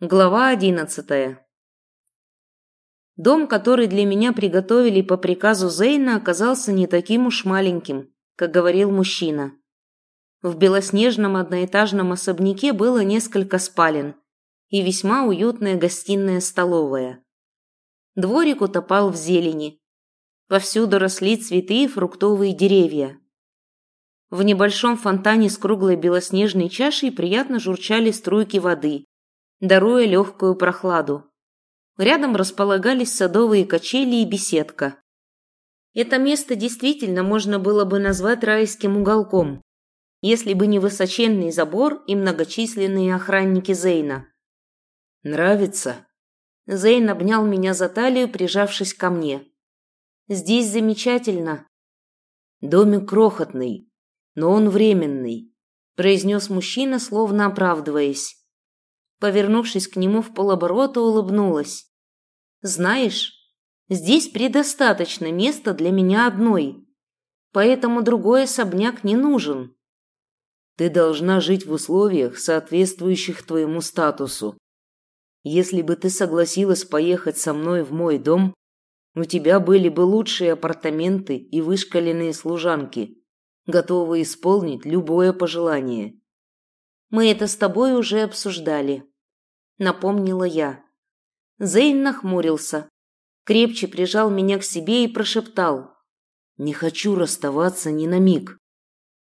Глава одиннадцатая. Дом, который для меня приготовили по приказу Зейна, оказался не таким уж маленьким, как говорил мужчина. В белоснежном одноэтажном особняке было несколько спален и весьма уютная гостиная-столовая. Дворик утопал в зелени. Повсюду росли цветы и фруктовые деревья. В небольшом фонтане с круглой белоснежной чашей приятно журчали струйки воды – даруя легкую прохладу. Рядом располагались садовые качели и беседка. Это место действительно можно было бы назвать райским уголком, если бы не высоченный забор и многочисленные охранники Зейна. «Нравится?» Зейн обнял меня за талию, прижавшись ко мне. «Здесь замечательно». «Домик крохотный, но он временный», произнес мужчина, словно оправдываясь. Повернувшись к нему в полоборота, улыбнулась. «Знаешь, здесь предостаточно места для меня одной, поэтому другой особняк не нужен». «Ты должна жить в условиях, соответствующих твоему статусу. Если бы ты согласилась поехать со мной в мой дом, у тебя были бы лучшие апартаменты и вышкаленные служанки, готовые исполнить любое пожелание». «Мы это с тобой уже обсуждали», напомнила я. Зейн нахмурился, крепче прижал меня к себе и прошептал. «Не хочу расставаться ни на миг.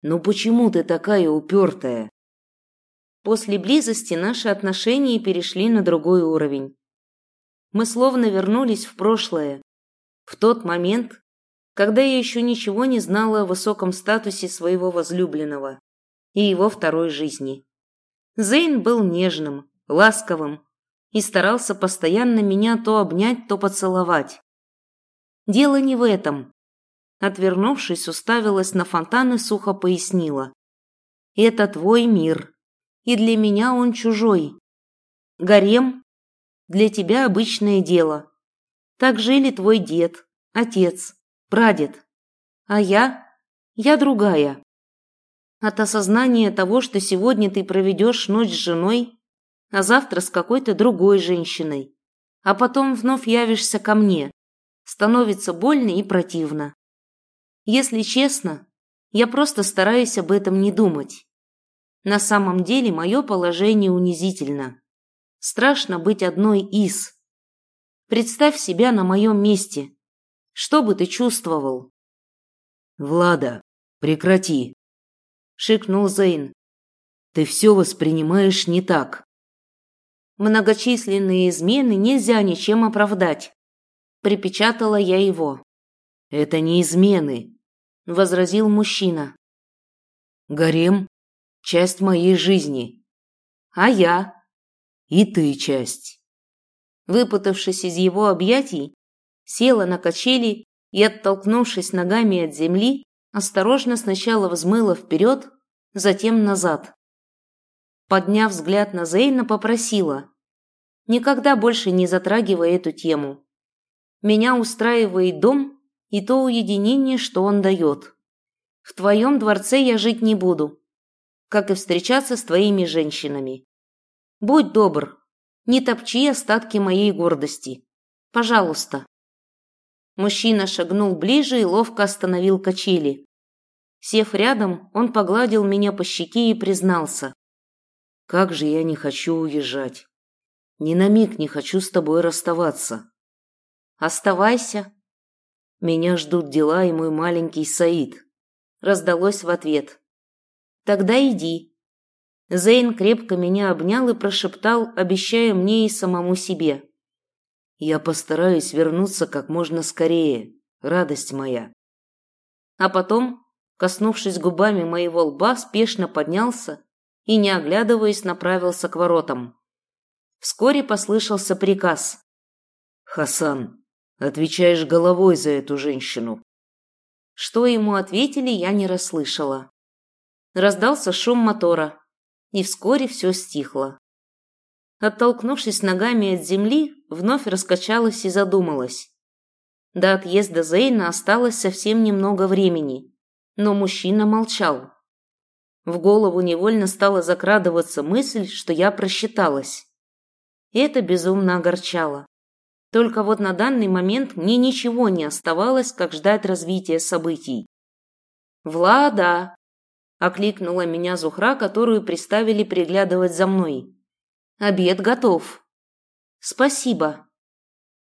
Но почему ты такая упертая?» После близости наши отношения перешли на другой уровень. Мы словно вернулись в прошлое, в тот момент, когда я еще ничего не знала о высоком статусе своего возлюбленного и его второй жизни. Зейн был нежным, ласковым и старался постоянно меня то обнять, то поцеловать. Дело не в этом. Отвернувшись, уставилась на фонтан и сухо пояснила. Это твой мир, и для меня он чужой. Гарем для тебя обычное дело. Так жили твой дед, отец, прадед. А я? Я другая. От осознания того, что сегодня ты проведешь ночь с женой, а завтра с какой-то другой женщиной, а потом вновь явишься ко мне. Становится больно и противно. Если честно, я просто стараюсь об этом не думать. На самом деле мое положение унизительно. Страшно быть одной из. Представь себя на моем месте. Что бы ты чувствовал? «Влада, прекрати!» – шикнул Зейн. «Ты все воспринимаешь не так. Многочисленные измены нельзя ничем оправдать. Припечатала я его. Это не измены, возразил мужчина. Гарем – часть моей жизни. А я? И ты часть. Выпутавшись из его объятий, села на качели и, оттолкнувшись ногами от земли, осторожно сначала взмыла вперед, затем назад. Подняв взгляд на Зейна, попросила. Никогда больше не затрагивая эту тему. Меня устраивает дом и то уединение, что он дает. В твоем дворце я жить не буду, как и встречаться с твоими женщинами. Будь добр, не топчи остатки моей гордости. Пожалуйста. Мужчина шагнул ближе и ловко остановил качели. Сев рядом, он погладил меня по щеке и признался. Как же я не хочу уезжать. Ни на миг не хочу с тобой расставаться. Оставайся. Меня ждут дела и мой маленький Саид. Раздалось в ответ. Тогда иди. Зейн крепко меня обнял и прошептал, обещая мне и самому себе. Я постараюсь вернуться как можно скорее, радость моя. А потом, коснувшись губами моего лба, спешно поднялся и, не оглядываясь, направился к воротам. Вскоре послышался приказ. «Хасан, отвечаешь головой за эту женщину». Что ему ответили, я не расслышала. Раздался шум мотора, и вскоре все стихло. Оттолкнувшись ногами от земли, вновь раскачалась и задумалась. До отъезда Зейна осталось совсем немного времени, но мужчина молчал. В голову невольно стала закрадываться мысль, что я просчиталась. Это безумно огорчало. Только вот на данный момент мне ничего не оставалось, как ждать развития событий. «Влада!» – окликнула меня Зухра, которую приставили приглядывать за мной. «Обед готов». «Спасибо».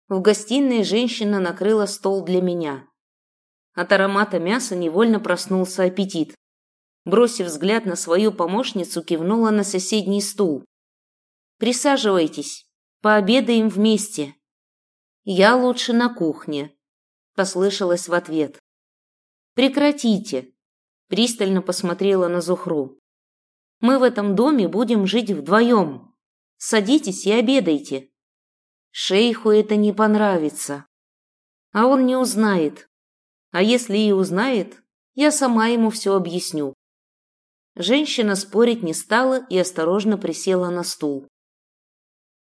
В гостиной женщина накрыла стол для меня. От аромата мяса невольно проснулся аппетит. Бросив взгляд на свою помощницу, кивнула на соседний стул. «Присаживайтесь, пообедаем вместе». «Я лучше на кухне», – послышалось в ответ. «Прекратите», – пристально посмотрела на Зухру. «Мы в этом доме будем жить вдвоем. Садитесь и обедайте». Шейху это не понравится. А он не узнает. А если и узнает, я сама ему все объясню. Женщина спорить не стала и осторожно присела на стул.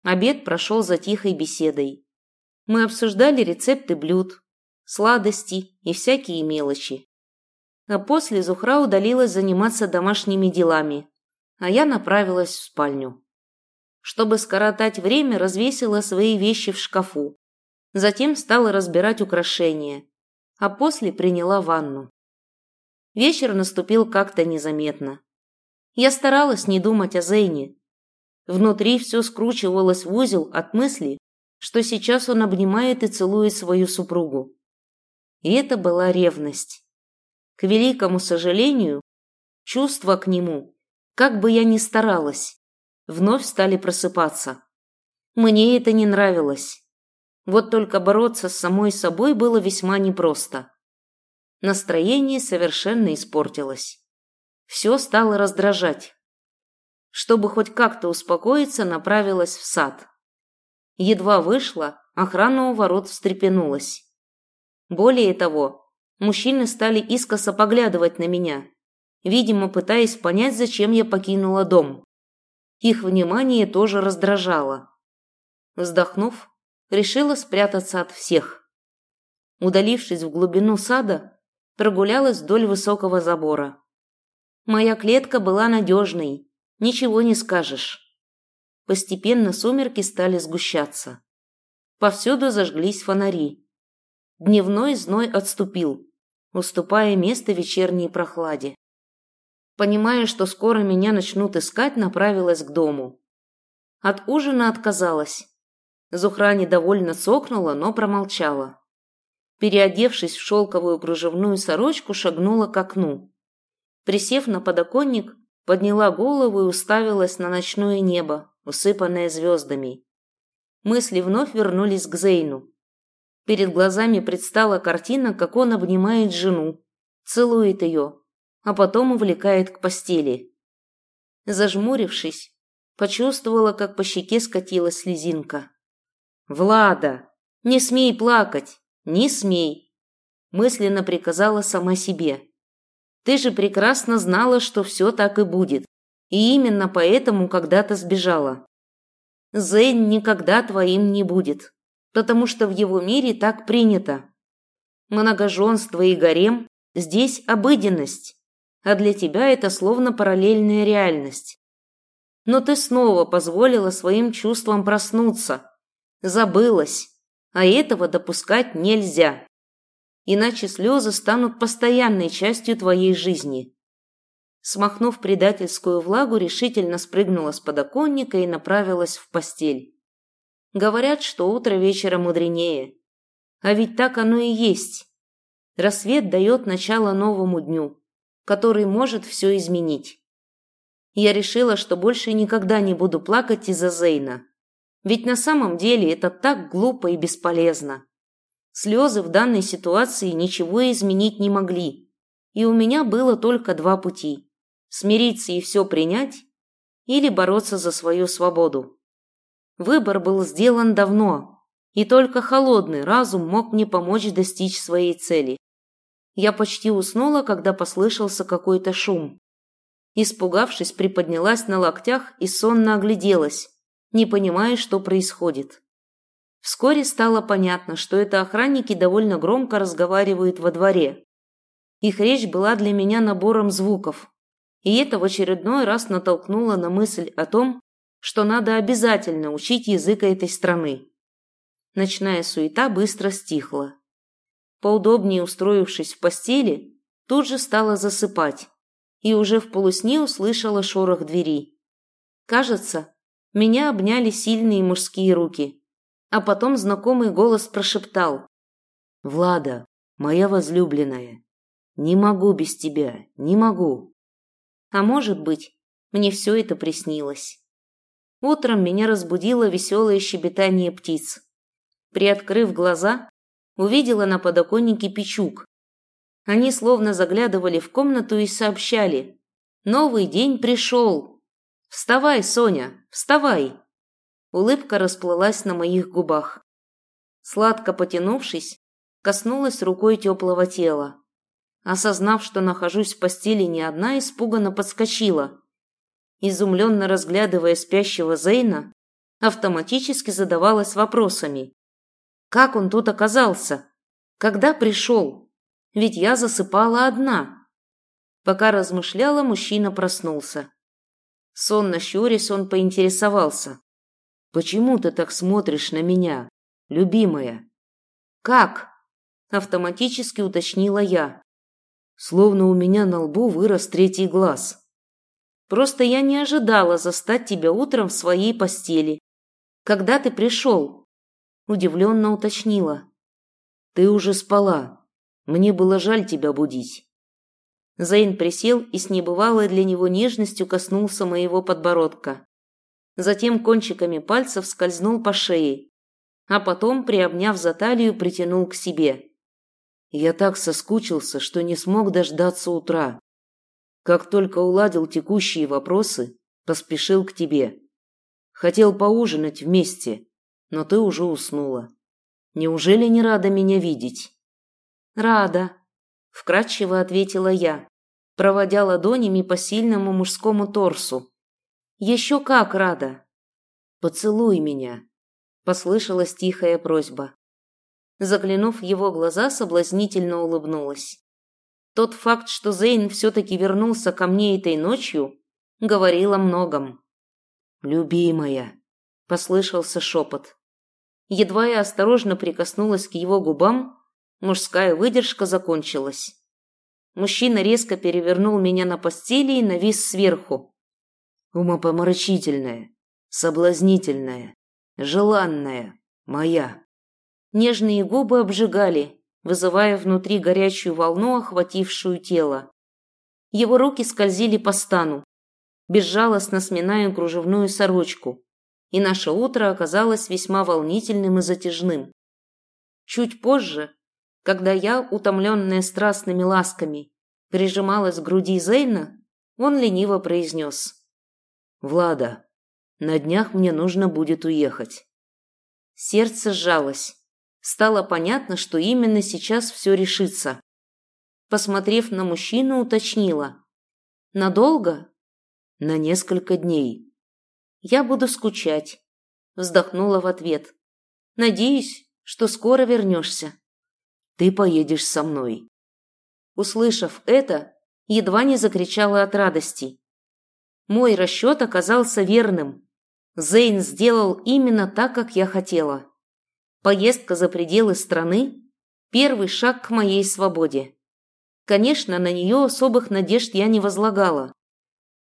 Обед прошел за тихой беседой. Мы обсуждали рецепты блюд, сладости и всякие мелочи. А после Зухра удалилась заниматься домашними делами, а я направилась в спальню. Чтобы скоротать время, развесила свои вещи в шкафу. Затем стала разбирать украшения, а после приняла ванну. Вечер наступил как-то незаметно. Я старалась не думать о Зейне. Внутри все скручивалось в узел от мысли, что сейчас он обнимает и целует свою супругу. И это была ревность. К великому сожалению, чувства к нему, как бы я ни старалась, вновь стали просыпаться. Мне это не нравилось. Вот только бороться с самой собой было весьма непросто. Настроение совершенно испортилось. Все стало раздражать. Чтобы хоть как-то успокоиться, направилась в сад. Едва вышла, охрана у ворот встрепенулась. Более того, мужчины стали искоса поглядывать на меня, видимо, пытаясь понять, зачем я покинула дом. Их внимание тоже раздражало. Вздохнув, решила спрятаться от всех. Удалившись в глубину сада, прогулялась вдоль высокого забора. Моя клетка была надежной, ничего не скажешь. Постепенно сумерки стали сгущаться. Повсюду зажглись фонари. Дневной зной отступил, уступая место вечерней прохладе. Понимая, что скоро меня начнут искать, направилась к дому. От ужина отказалась. Зухра недовольно цокнула, но промолчала. Переодевшись в шелковую кружевную сорочку, шагнула к окну. Присев на подоконник, подняла голову и уставилась на ночное небо, усыпанная звездами. Мысли вновь вернулись к Зейну. Перед глазами предстала картина, как он обнимает жену, целует ее, а потом увлекает к постели. Зажмурившись, почувствовала, как по щеке скатилась слезинка. «Влада, не смей плакать, не смей!» мысленно приказала сама себе. «Ты же прекрасно знала, что все так и будет. И именно поэтому когда-то сбежала. Зейн никогда твоим не будет, потому что в его мире так принято. Многоженство и гарем здесь обыденность, а для тебя это словно параллельная реальность. Но ты снова позволила своим чувствам проснуться, забылась, а этого допускать нельзя. Иначе слезы станут постоянной частью твоей жизни. Смахнув предательскую влагу, решительно спрыгнула с подоконника и направилась в постель. Говорят, что утро вечера мудренее. А ведь так оно и есть. Рассвет дает начало новому дню, который может все изменить. Я решила, что больше никогда не буду плакать из-за Зейна. Ведь на самом деле это так глупо и бесполезно. Слезы в данной ситуации ничего изменить не могли. И у меня было только два пути смириться и все принять или бороться за свою свободу. Выбор был сделан давно, и только холодный разум мог мне помочь достичь своей цели. Я почти уснула, когда послышался какой-то шум. Испугавшись, приподнялась на локтях и сонно огляделась, не понимая, что происходит. Вскоре стало понятно, что это охранники довольно громко разговаривают во дворе. Их речь была для меня набором звуков, и это в очередной раз натолкнуло на мысль о том, что надо обязательно учить язык этой страны. Ночная суета быстро стихла. Поудобнее устроившись в постели, тут же стала засыпать и уже в полусне услышала шорох двери. Кажется, меня обняли сильные мужские руки, а потом знакомый голос прошептал. «Влада, моя возлюбленная, не могу без тебя, не могу». А может быть, мне все это приснилось. Утром меня разбудило веселое щебетание птиц. Приоткрыв глаза, увидела на подоконнике печук. Они словно заглядывали в комнату и сообщали. «Новый день пришел! Вставай, Соня, вставай!» Улыбка расплылась на моих губах. Сладко потянувшись, коснулась рукой теплого тела. Осознав, что нахожусь в постели не одна, испуганно подскочила. Изумленно разглядывая спящего Зейна, автоматически задавалась вопросами. Как он тут оказался? Когда пришел? Ведь я засыпала одна. Пока размышляла, мужчина проснулся. Сонно щурясь, он поинтересовался. «Почему ты так смотришь на меня, любимая?» «Как?» – автоматически уточнила я. Словно у меня на лбу вырос третий глаз. Просто я не ожидала застать тебя утром в своей постели. Когда ты пришел?» Удивленно уточнила. «Ты уже спала. Мне было жаль тебя будить». Зейн присел и с небывалой для него нежностью коснулся моего подбородка. Затем кончиками пальцев скользнул по шее, а потом, приобняв за талию, притянул к себе. Я так соскучился, что не смог дождаться утра. Как только уладил текущие вопросы, поспешил к тебе. Хотел поужинать вместе, но ты уже уснула. Неужели не рада меня видеть? Рада, вкратчиво ответила я, проводя ладонями по сильному мужскому торсу. Еще как рада. Поцелуй меня, послышалась тихая просьба. Заглянув в его глаза, соблазнительно улыбнулась. Тот факт, что Зейн все-таки вернулся ко мне этой ночью, говорил о многом. «Любимая», — послышался шепот. Едва я осторожно прикоснулась к его губам, мужская выдержка закончилась. Мужчина резко перевернул меня на постели и навис сверху. «Умопомрачительная, соблазнительная, желанная, моя». Нежные губы обжигали, вызывая внутри горячую волну, охватившую тело. Его руки скользили по стану, безжалостно сминая кружевную сорочку, и наше утро оказалось весьма волнительным и затяжным. Чуть позже, когда я, утомленная страстными ласками, прижималась к груди Зейна, он лениво произнес. «Влада, на днях мне нужно будет уехать». Сердце сжалось. Стало понятно, что именно сейчас все решится. Посмотрев на мужчину, уточнила. «Надолго?» «На несколько дней». «Я буду скучать», – вздохнула в ответ. «Надеюсь, что скоро вернешься». «Ты поедешь со мной». Услышав это, едва не закричала от радости. Мой расчет оказался верным. Зейн сделал именно так, как я хотела. Поездка за пределы страны – первый шаг к моей свободе. Конечно, на нее особых надежд я не возлагала.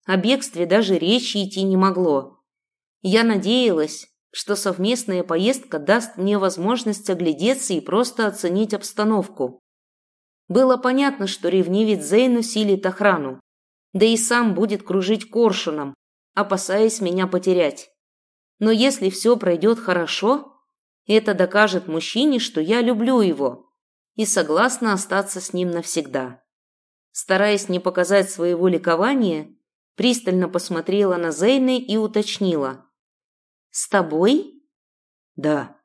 О бегстве даже речи идти не могло. Я надеялась, что совместная поездка даст мне возможность оглядеться и просто оценить обстановку. Было понятно, что ревнивец Зейн усилит охрану, да и сам будет кружить коршуном, опасаясь меня потерять. Но если все пройдет хорошо, это докажет мужчине, что я люблю его и согласна остаться с ним навсегда. Стараясь не показать своего ликования, пристально посмотрела на Зейны и уточнила. «С тобой?» «Да.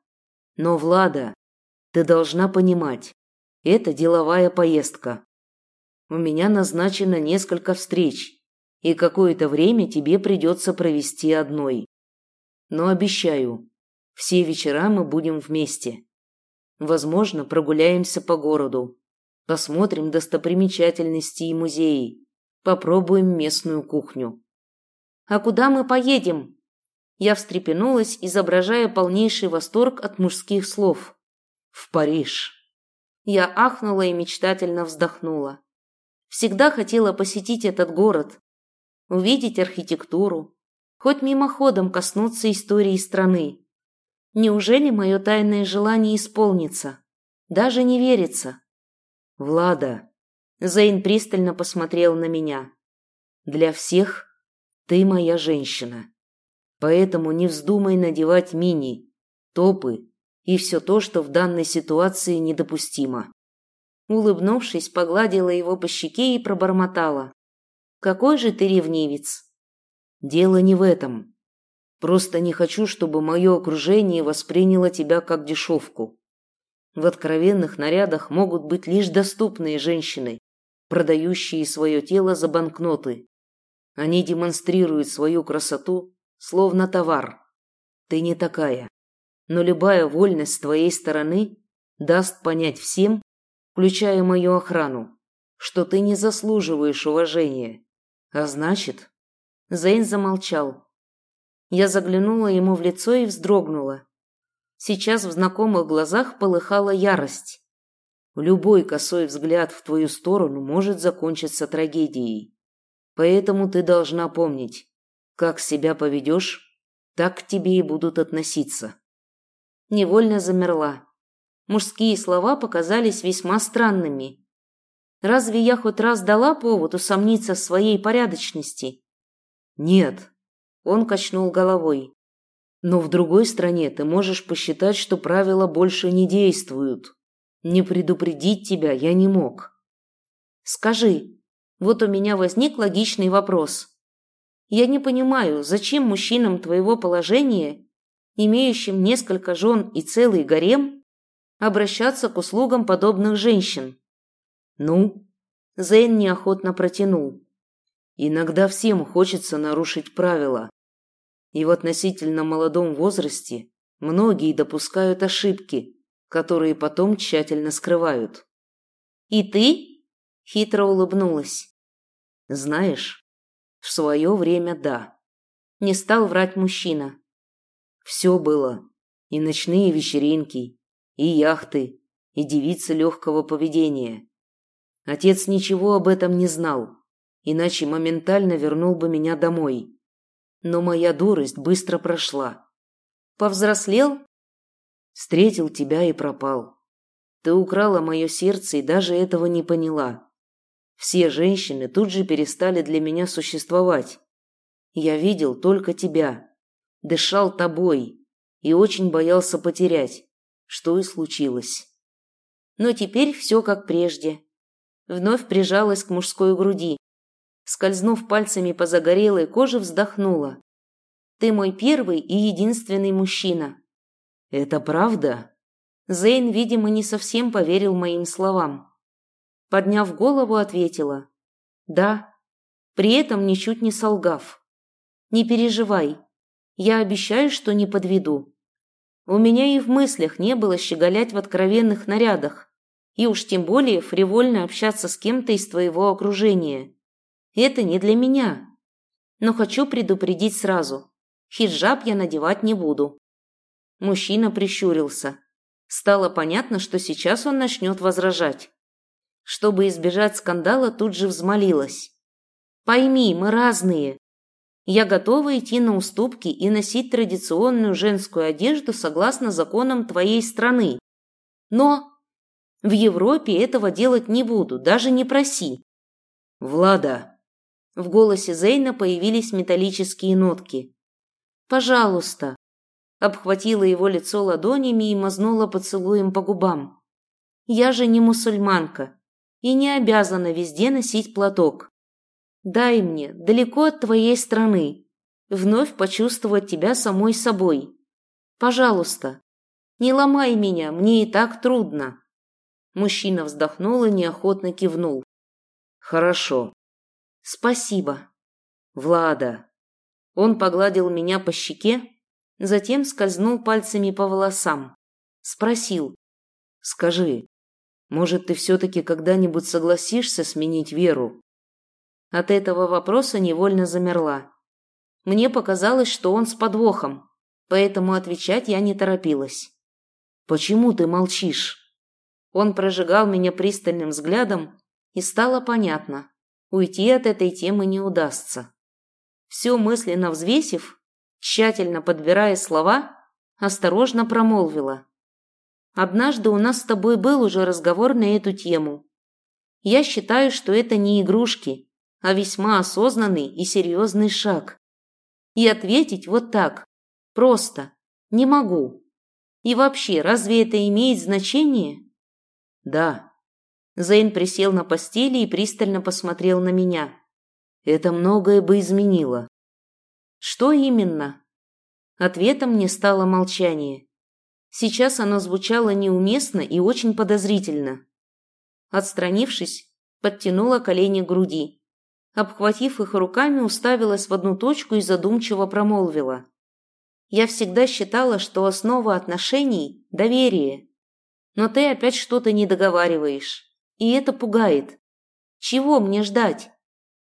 Но, Влада, ты должна понимать, это деловая поездка. У меня назначено несколько встреч, и какое-то время тебе придется провести одной. Но обещаю, все вечера мы будем вместе. Возможно, прогуляемся по городу. Посмотрим достопримечательности и музеи. Попробуем местную кухню. «А куда мы поедем?» Я встрепенулась, изображая полнейший восторг от мужских слов. «В Париж!» Я ахнула и мечтательно вздохнула. Всегда хотела посетить этот город, увидеть архитектуру, хоть мимоходом коснуться истории страны. Неужели мое тайное желание исполнится? Даже не верится. Влада. Зейн пристально посмотрел на меня. Для всех ты моя женщина. Поэтому не вздумай надевать мини, топы и все то, что в данной ситуации недопустимо. Улыбнувшись, погладила его по щеке и пробормотала. «Какой же ты ревнивец!» «Дело не в этом. Просто не хочу, чтобы мое окружение восприняло тебя как дешевку. В откровенных нарядах могут быть лишь доступные женщины, продающие свое тело за банкноты. Они демонстрируют свою красоту, словно товар. Ты не такая. Но любая вольность с твоей стороны даст понять всем, включая мою охрану, что ты не заслуживаешь уважения. А значит... Зейн замолчал. Я заглянула ему в лицо и вздрогнула. Сейчас в знакомых глазах полыхала ярость. Любой косой взгляд в твою сторону может закончиться трагедией. Поэтому ты должна помнить, как себя поведешь, так к тебе и будут относиться. Невольно замерла. Мужские слова показались весьма странными. Разве я хоть раз дала повод усомниться в своей порядочности? Нет. Он качнул головой. Но в другой стране ты можешь посчитать, что правила больше не действуют. Не предупредить тебя я не мог. Скажи, вот у меня возник логичный вопрос. Я не понимаю, зачем мужчинам твоего положения, имеющим несколько жен и целый гарем, обращаться к услугам подобных женщин? Ну? Зейн неохотно протянул. Иногда всем хочется нарушить правила. И в относительно молодом возрасте многие допускают ошибки, которые потом тщательно скрывают. «И ты?» Хитро улыбнулась. Знаешь, в свое время да. Не стал врать мужчина. Все было. И ночные вечеринки, и яхты, и девицы легкого поведения. Отец ничего об этом не знал, иначе моментально вернул бы меня домой. Но моя дурость быстро прошла. Повзрослел? Встретил тебя и пропал. Ты украла мое сердце и даже этого не поняла. Все женщины тут же перестали для меня существовать. Я видел только тебя, дышал тобой и очень боялся потерять, что и случилось. Но теперь все как прежде. Вновь прижалась к мужской груди. Скользнув пальцами по загорелой коже, вздохнула. Ты мой первый и единственный мужчина. Это правда? Зейн, видимо, не совсем поверил моим словам. Подняв голову, ответила. «Да», при этом ничуть не солгав. «Не переживай, я обещаю, что не подведу. У меня и в мыслях не было щеголять в откровенных нарядах, и уж тем более фривольно общаться с кем-то из твоего окружения. Это не для меня. Но хочу предупредить сразу. Хиджаб я надевать не буду». Мужчина прищурился. Стало понятно, что сейчас он начнет возражать. Чтобы избежать скандала, тут же взмолилась. «Пойми, мы разные. Я готова идти на уступки и носить традиционную женскую одежду согласно законам твоей страны. Но в Европе этого делать не буду, даже не проси». «Влада!» В голосе Зейна появились металлические нотки. «Пожалуйста!» Обхватила его лицо ладонями и мазнула поцелуем по губам. «Я же не мусульманка и не обязана везде носить платок. Дай мне, далеко от твоей страны, вновь почувствовать тебя самой собой. Пожалуйста, не ломай меня, мне и так трудно. Мужчина вздохнул и неохотно кивнул. Хорошо. Спасибо. Влада. Он погладил меня по щеке, затем скользнул пальцами по волосам. Спросил. Скажи, может, ты все-таки когда-нибудь согласишься сменить веру?» От этого вопроса невольно замерла. Мне показалось, что он с подвохом, поэтому отвечать я не торопилась. «Почему ты молчишь?» Он прожигал меня пристальным взглядом, и стало понятно, уйти от этой темы не удастся. Все мысленно взвесив, тщательно подбирая слова, осторожно промолвила. «Однажды у нас с тобой был уже разговор на эту тему. Я считаю, что это не игрушки, а весьма осознанный и серьезный шаг. И ответить вот так, просто, не могу. И вообще, разве это имеет значение?» «Да». Зейн присел на постели и пристально посмотрел на меня. «Это многое бы изменило». «Что именно?» Ответом мне стало молчание. Сейчас оно звучало неуместно и очень подозрительно. Отстранившись, подтянула колени к груди. Обхватив их руками, уставилась в одну точку и задумчиво промолвила. «Я всегда считала, что основа отношений – доверие. Но ты опять что-то не договариваешь, и это пугает. Чего мне ждать?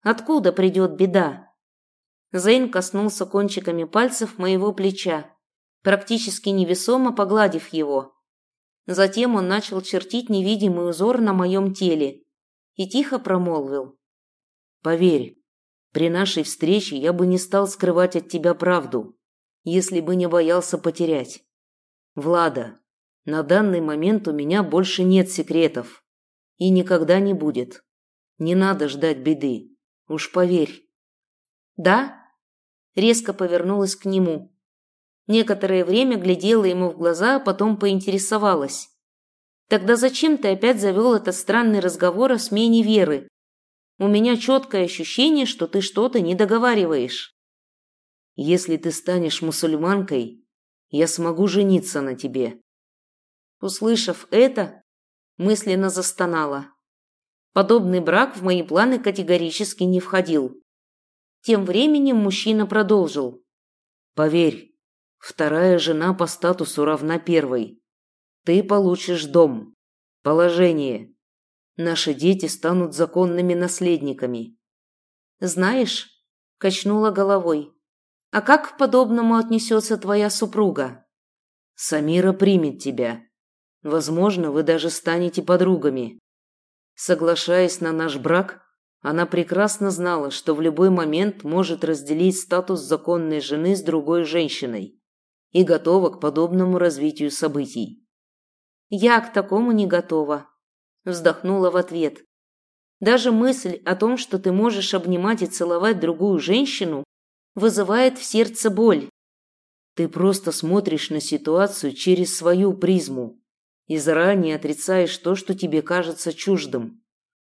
Откуда придет беда?» Зейн коснулся кончиками пальцев моего плеча, практически невесомо погладив его. Затем он начал чертить невидимый узор на моем теле и тихо промолвил. «Поверь, при нашей встрече я бы не стал скрывать от тебя правду, если бы не боялся потерять. Влада, на данный момент у меня больше нет секретов. И никогда не будет. Не надо ждать беды. Уж поверь». «Да?» резко повернулась к нему. Некоторое время глядела ему в глаза, а потом поинтересовалась. «Тогда зачем ты опять завел этот странный разговор о смене веры? У меня четкое ощущение, что ты что-то не договариваешь». «Если ты станешь мусульманкой, я смогу жениться на тебе». Услышав это, мысленно застонала. Подобный брак в мои планы категорически не входил. Тем временем мужчина продолжил. «Поверь, вторая жена по статусу равна первой. Ты получишь дом, положение. Наши дети станут законными наследниками». «Знаешь», – качнула головой, – «а как к подобному отнесется твоя супруга?» «Самира примет тебя. Возможно, вы даже станете подругами. Соглашаясь на наш брак, она прекрасно знала, что в любой момент может разделить статус законной жены с другой женщиной и готова к подобному развитию событий. «Я к такому не готова», – вздохнула в ответ. «Даже мысль о том, что ты можешь обнимать и целовать другую женщину, вызывает в сердце боль. Ты просто смотришь на ситуацию через свою призму и заранее отрицаешь то, что тебе кажется чуждым.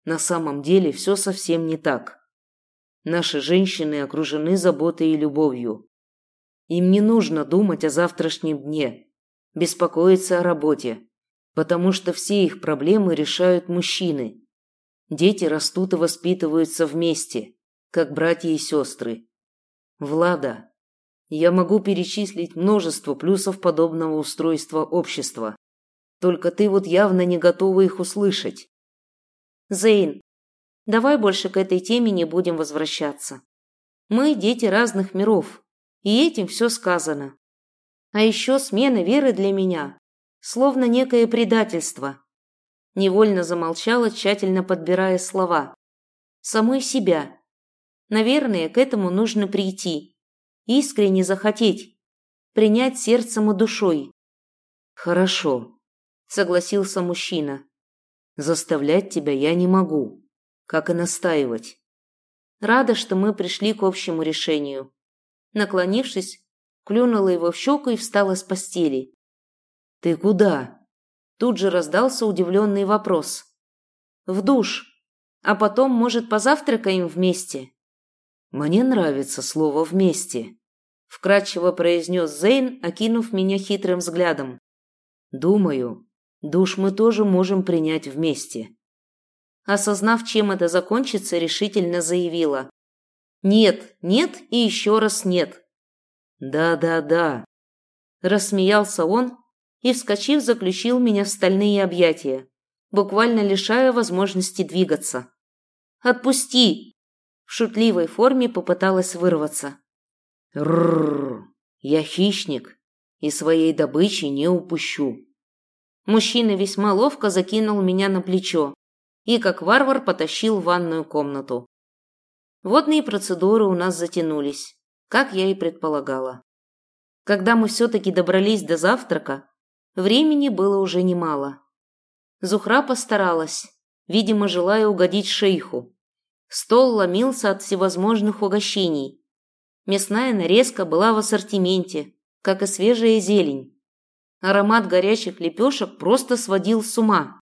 На самом деле все совсем не так. Наши женщины окружены заботой и любовью. Им не нужно думать о завтрашнем дне, беспокоиться о работе, потому что все их проблемы решают мужчины. Дети растут и воспитываются вместе, как братья и сестры. Влада, я могу перечислить множество плюсов подобного устройства общества. Только ты вот явно не готова их услышать. Зейн, давай больше к этой теме не будем возвращаться. Мы дети разных миров, и этим все сказано. А еще смена веры для меня, словно некое предательство. Невольно замолчала, тщательно подбирая слова. Самой себя. Наверное, к этому нужно прийти. Искренне захотеть. Принять сердцем и душой. Хорошо, согласился мужчина. Заставлять тебя я не могу, как и настаивать. Рада, что мы пришли к общему решению. Наклонившись, клюнула его в щеку и встала с постели. «Ты куда?» Тут же раздался удивленный вопрос. «В душ. А потом, может, позавтракаем вместе?» «Мне нравится слово «вместе», – вкратчиво произнес Зейн, окинув меня хитрым взглядом. «Думаю, Душ мы тоже можем принять вместе. Осознав, чем это закончится, решительно заявила. Нет, нет и еще раз нет. Да-да-да. Рассмеялся он и, вскочив, заключил меня в стальные объятия, буквально лишая возможности двигаться. «Отпусти!» В шутливой форме попыталась вырваться. Рррр, я хищник и своей добычи не упущу. Мужчина весьма ловко закинул меня на плечо и, как варвар, потащил в ванную комнату. Водные процедуры у нас затянулись, как я и предполагала. Когда мы все-таки добрались до завтрака, времени было уже немало. Зухра постаралась, видимо, желая угодить шейху. Стол ломился от всевозможных угощений. Мясная нарезка была в ассортименте, как и свежая зелень. Аромат горячих лепешек просто сводил с ума.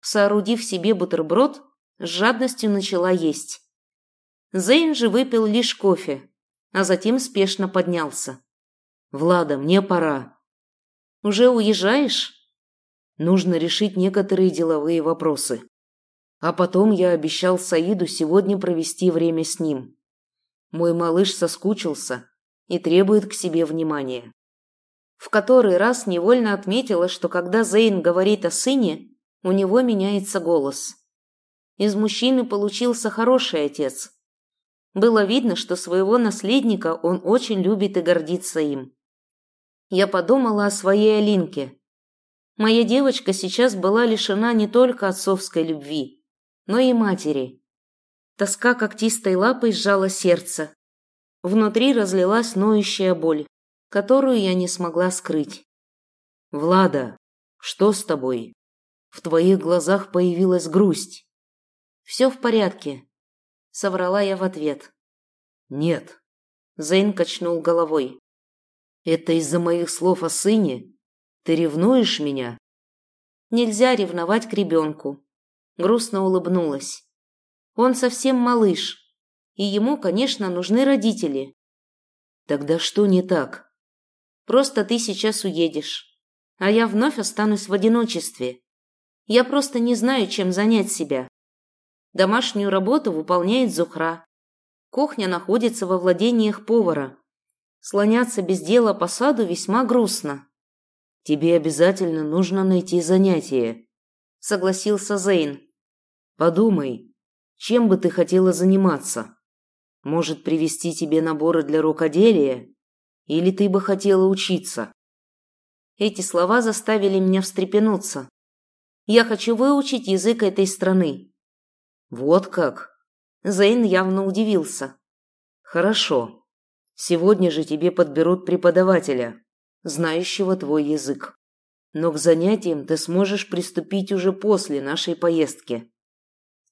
Соорудив себе бутерброд, с жадностью начала есть. Зейн же выпил лишь кофе, а затем спешно поднялся. «Влада, мне пора». «Уже уезжаешь?» «Нужно решить некоторые деловые вопросы. А потом я обещал Саиду сегодня провести время с ним. Мой малыш соскучился и требует к себе внимания. В который раз невольно отметила, что когда Зейн говорит о сыне, у него меняется голос. Из мужчины получился хороший отец. Было видно, что своего наследника он очень любит и гордится им. Я подумала о своей Алинке. Моя девочка сейчас была лишена не только отцовской любви, но и матери. Тоска когтистой лапой сжала сердце. Внутри разлилась ноющая боль, которую я не смогла скрыть. «Влада, что с тобой? В твоих глазах появилась грусть». «Все в порядке», — соврала я в ответ. «Нет», — Зейн качнул головой. «Это из-за моих слов о сыне? Ты ревнуешь меня?» «Нельзя ревновать к ребенку», — грустно улыбнулась. «Он совсем малыш, и ему, конечно, нужны родители». «Тогда что не так?» «Просто ты сейчас уедешь, а я вновь останусь в одиночестве. Я просто не знаю, чем занять себя. Домашнюю работу выполняет Зухра. Кухня находится во владениях повара. Слоняться без дела по саду весьма грустно. Тебе обязательно нужно найти занятие, согласился Зейн. Подумай, чем бы ты хотела заниматься? Может, привезти тебе наборы для рукоделия? Или ты бы хотела учиться? Эти слова заставили меня встрепенуться. Я хочу выучить язык этой страны. Вот как? Зейн явно удивился. Хорошо. Сегодня же тебе подберут преподавателя, знающего твой язык. Но к занятиям ты сможешь приступить уже после нашей поездки.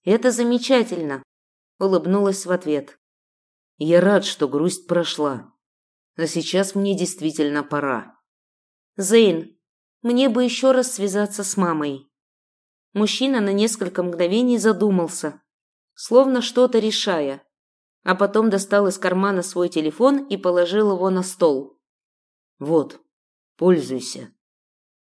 Это замечательно, улыбнулась в ответ. Я рад, что грусть прошла. А сейчас мне действительно пора. Зейн, мне бы еще раз связаться с мамой. Мужчина на несколько мгновений задумался, словно что-то решая, а потом достал из кармана свой телефон и положил его на стол. «Вот, пользуйся».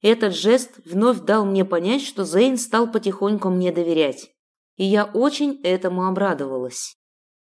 Этот жест вновь дал мне понять, что Зейн стал потихоньку мне доверять, и я очень этому обрадовалась.